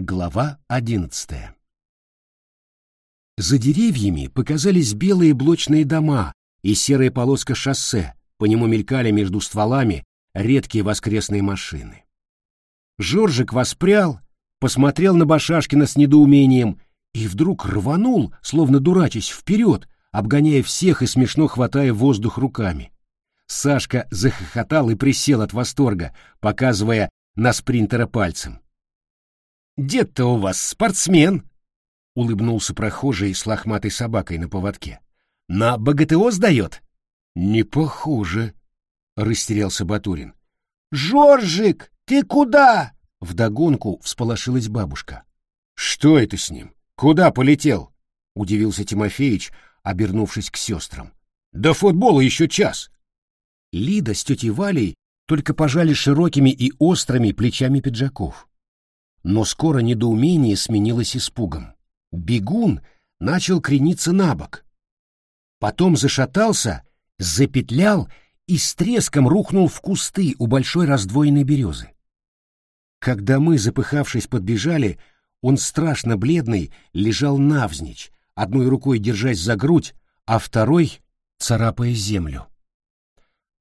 Глава одиннадцатая За деревьями показались белые блочные дома и серая полоска шоссе, по нему мелькали между стволами редкие воскресные машины. Жоржик воспрял, посмотрел на Башашкина с недоумением и вдруг рванул, словно дурачась, вперед, обгоняя всех и смешно хватая воздух руками. Сашка захохотал и присел от восторга, показывая на спринтера пальцем. «Дед-то у вас спортсмен!» — улыбнулся прохожий с лохматой собакой на поводке. «На БГТО сдает?» «Не похоже», — растерялся Батурин. «Жоржик, ты куда?» — вдогонку всполошилась бабушка. «Что это с ним? Куда полетел?» — удивился Тимофеич, обернувшись к сестрам. «До футбола еще час!» Лида с тетей Валей только пожали широкими и острыми плечами пиджаков. Но скоро недоумение сменилось испугом. Бегун начал крениться на бок. Потом зашатался, запетлял и с треском рухнул в кусты у большой раздвоенной березы. Когда мы, запыхавшись, подбежали, он страшно бледный лежал навзничь, одной рукой держась за грудь, а второй царапая землю.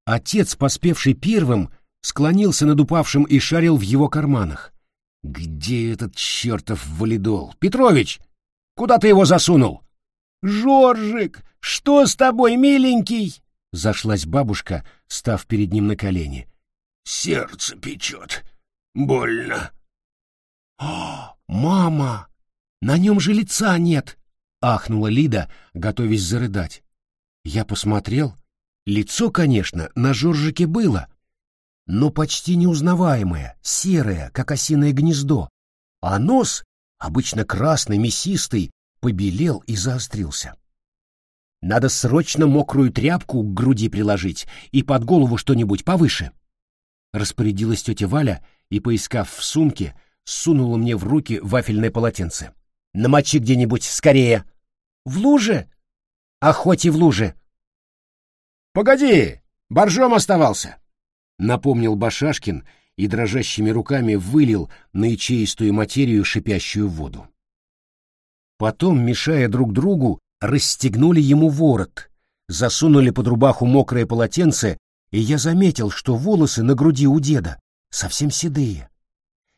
Отец, поспевший первым, склонился над упавшим и шарил в его карманах. «Где этот чертов валидол? Петрович, куда ты его засунул?» «Жоржик, что с тобой, миленький?» Зашлась бабушка, став перед ним на колени. «Сердце печет. Больно». «О, мама! На нем же лица нет!» — ахнула Лида, готовясь зарыдать. Я посмотрел — Лицо, конечно, на Жоржике было, но почти неузнаваемое, серое, как осиное гнездо, а нос, обычно красный, мясистый, побелел и заострился. Надо срочно мокрую тряпку к груди приложить и под голову что-нибудь повыше. Распорядилась тетя Валя и, поискав в сумке, сунула мне в руки вафельное полотенце. «Намочи где-нибудь, скорее!» «В луже?» «А в луже!» «Погоди, боржом оставался!» — напомнил Башашкин и дрожащими руками вылил на ячеистую материю шипящую воду. Потом, мешая друг другу, расстегнули ему ворот, засунули под рубаху мокрое полотенце, и я заметил, что волосы на груди у деда совсем седые.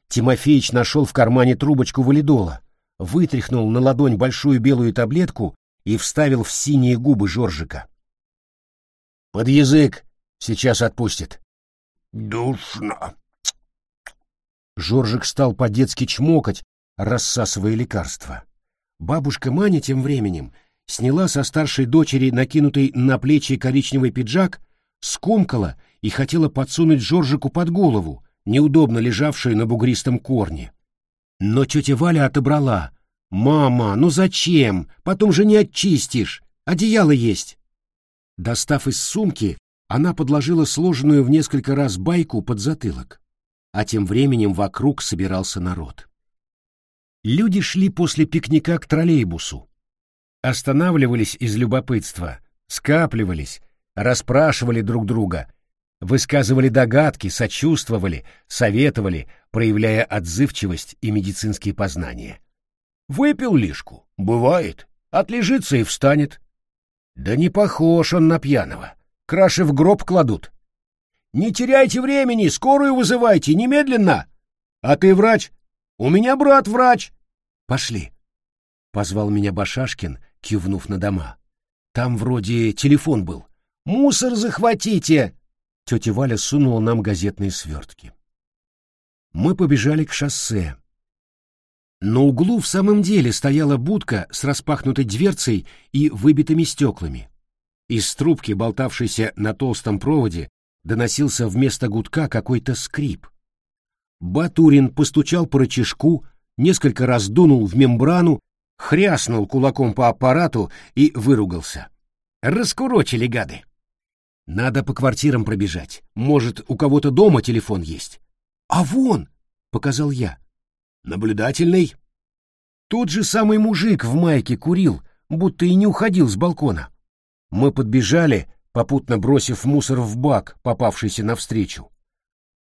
Тимофеич нашел в кармане трубочку валидола, вытряхнул на ладонь большую белую таблетку и вставил в синие губы Жоржика. Под язык. Сейчас отпустит. Душно. Жоржик стал по-детски чмокать, рассасывая лекарства. Бабушка Маня тем временем сняла со старшей дочери накинутый на плечи коричневый пиджак, скомкала и хотела подсунуть Жоржику под голову, неудобно лежавшую на бугристом корне. Но тетя Валя отобрала. «Мама, ну зачем? Потом же не очистишь. Одеяло есть». Достав из сумки, она подложила сложенную в несколько раз байку под затылок. А тем временем вокруг собирался народ. Люди шли после пикника к троллейбусу. Останавливались из любопытства, скапливались, расспрашивали друг друга, высказывали догадки, сочувствовали, советовали, проявляя отзывчивость и медицинские познания. Выпил лишку, бывает, отлежится и встанет. Да не похож он на пьяного. Краши в гроб кладут. Не теряйте времени, скорую вызывайте, немедленно. А ты врач? У меня брат врач. Пошли. Позвал меня Башашкин, кивнув на дома. Там вроде телефон был. Мусор захватите. Тетя Валя сунула нам газетные свертки. Мы побежали к шоссе, на углу в самом деле стояла будка с распахнутой дверцей и выбитыми стеклами. Из трубки, болтавшейся на толстом проводе, доносился вместо гудка какой-то скрип. Батурин постучал по рычажку, несколько раз дунул в мембрану, хряснул кулаком по аппарату и выругался. Раскурочили гады. Надо по квартирам пробежать. Может, у кого-то дома телефон есть. А вон, показал я. Наблюдательный. Тот же самый мужик в майке курил, будто и не уходил с балкона. Мы подбежали, попутно бросив мусор в бак, попавшийся навстречу.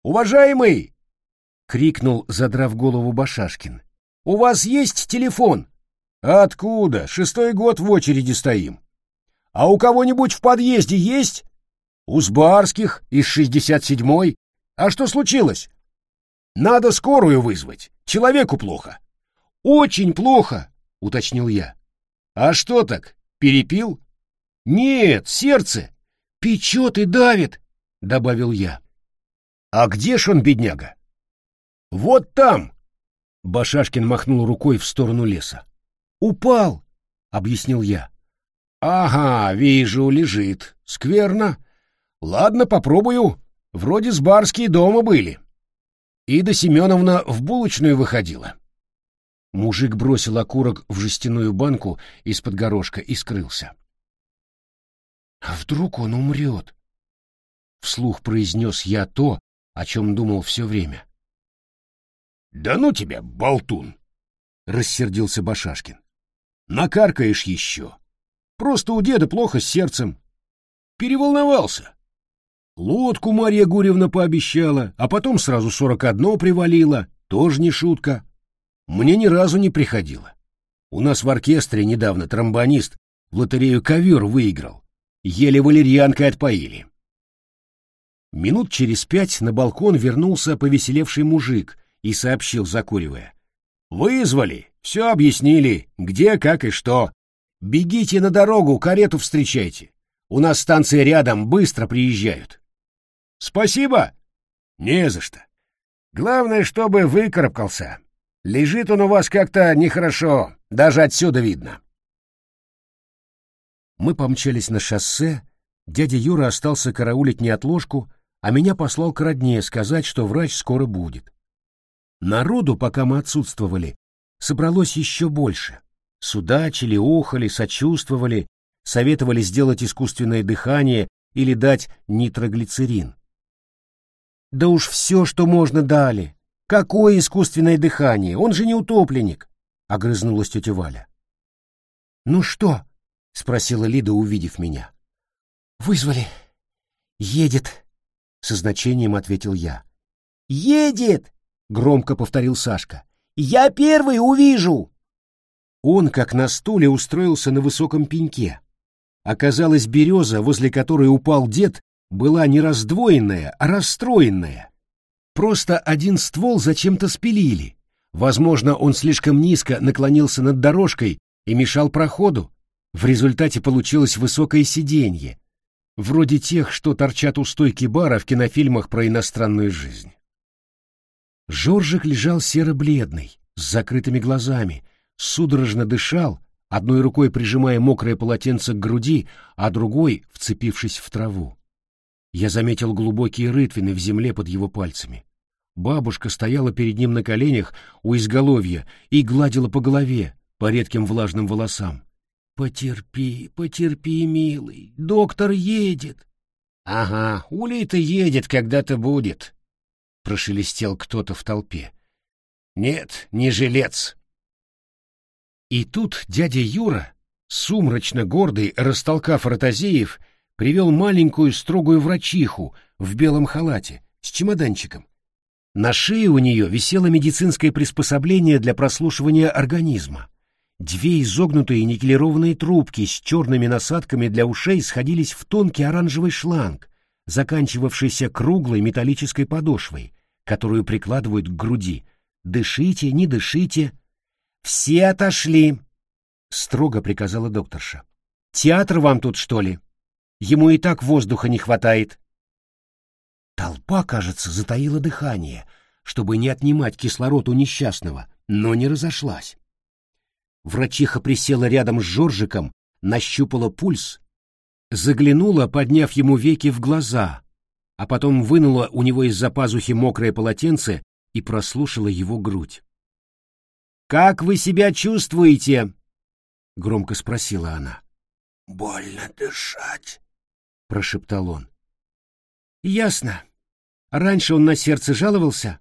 «Уважаемый!» — крикнул, задрав голову Башашкин. У вас есть телефон? Откуда? Шестой год в очереди стоим. А у кого-нибудь в подъезде есть? У Сбарских из шестьдесят седьмой. А что случилось? Надо скорую вызвать. Человеку плохо. Очень плохо, уточнил я. А что так? Перепил? Нет, сердце. Печет и давит, добавил я. А где ж он, бедняга? Вот там. Башашкин махнул рукой в сторону леса. Упал, объяснил я. Ага, вижу, лежит. Скверно. Ладно, попробую. Вроде с барские дома были. Ида Семеновна в булочную выходила. Мужик бросил окурок в жестяную банку из-под горошка и скрылся. «А вдруг он умрет?» Вслух произнес я то, о чем думал все время. «Да ну тебя, болтун!» — рассердился Башашкин. «Накаркаешь еще. Просто у деда плохо с сердцем. Переволновался. Лодку Марья Гурьевна пообещала, а потом сразу сорок одно привалило, тоже не шутка. Мне ни разу не приходило. У нас в оркестре недавно тромбонист в лотерею ковер выиграл. Еле валерьянкой отпоили. Минут через пять на балкон вернулся повеселевший мужик и сообщил, закуривая. «Вызвали, все объяснили, где, как и что. Бегите на дорогу, карету встречайте. У нас станция рядом, быстро приезжают». Спасибо? Не за что. Главное, чтобы выкарабкался. Лежит он у вас как-то нехорошо, даже отсюда видно. Мы помчались на шоссе, дядя Юра остался караулить неотложку, а меня послал к родне сказать, что врач скоро будет. Народу, пока мы отсутствовали, собралось еще больше. Судачили, охали, сочувствовали, советовали сделать искусственное дыхание или дать нитроглицерин. Да уж все, что можно, дали. Какое искусственное дыхание? Он же не утопленник, — огрызнулась тетя Валя. Ну что? — спросила Лида, увидев меня. Вызвали. Едет, — со значением ответил я. Едет! — громко повторил Сашка. Я первый увижу! Он, как на стуле, устроился на высоком пеньке. Оказалось, береза, возле которой упал дед, была не раздвоенная, а расстроенная. Просто один ствол зачем-то спилили. Возможно, он слишком низко наклонился над дорожкой и мешал проходу. В результате получилось высокое сиденье, вроде тех, что торчат у стойки бара в кинофильмах про иностранную жизнь. Жоржик лежал серо-бледный, с закрытыми глазами, судорожно дышал, одной рукой прижимая мокрое полотенце к груди, а другой вцепившись в траву. Я заметил глубокие рытвины в земле под его пальцами. Бабушка стояла перед ним на коленях у изголовья и гладила по голове, по редким влажным волосам. «Потерпи, потерпи, милый, доктор едет». «Ага, улей-то едет, когда-то будет», — прошелестел кто-то в толпе. «Нет, не жилец». И тут дядя Юра, сумрачно гордый, растолкав ротозеев, привел маленькую строгую врачиху в белом халате с чемоданчиком. На шее у нее висело медицинское приспособление для прослушивания организма. Две изогнутые никелированные трубки с черными насадками для ушей сходились в тонкий оранжевый шланг, заканчивавшийся круглой металлической подошвой, которую прикладывают к груди. «Дышите, не дышите». «Все отошли», — строго приказала докторша. «Театр вам тут, что ли?» Ему и так воздуха не хватает. Толпа, кажется, затаила дыхание, чтобы не отнимать кислород у несчастного, но не разошлась. Врачиха присела рядом с Жоржиком, нащупала пульс, заглянула, подняв ему веки в глаза, а потом вынула у него из-за пазухи мокрое полотенце и прослушала его грудь. «Как вы себя чувствуете?» — громко спросила она. «Больно дышать», — прошептал он. «Ясно. Раньше он на сердце жаловался?»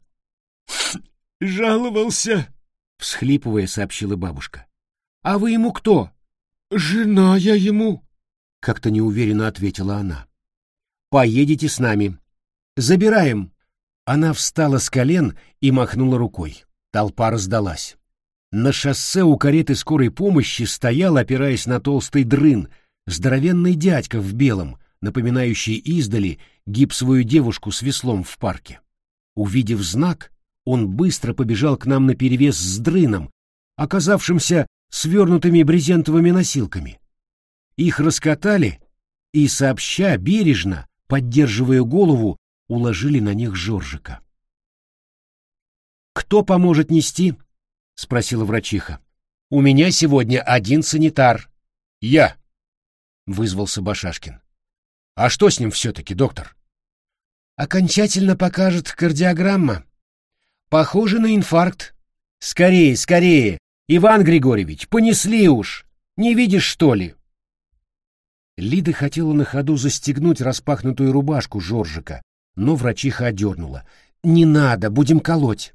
«Жаловался», — всхлипывая, сообщила бабушка. «А вы ему кто?» «Жена я ему», — как-то неуверенно ответила она. «Поедете с нами. Забираем». Она встала с колен и махнула рукой. Толпа раздалась. На шоссе у кареты скорой помощи стоял, опираясь на толстый дрын, здоровенный дядька в белом, напоминающий издали гипсовую девушку с веслом в парке. Увидев знак, он быстро побежал к нам наперевес с дрыном, оказавшимся свернутыми брезентовыми носилками. Их раскатали и, сообща, бережно, поддерживая голову, уложили на них Жоржика. «Кто поможет нести?» — спросила врачиха. «У меня сегодня один санитар». «Я», — вызвался Башашкин. «А что с ним все-таки, доктор?» «Окончательно покажет кардиограмма. Похоже на инфаркт. Скорее, скорее! Иван Григорьевич, понесли уж! Не видишь, что ли?» Лида хотела на ходу застегнуть распахнутую рубашку Жоржика, но врачиха одернула. «Не надо, будем колоть».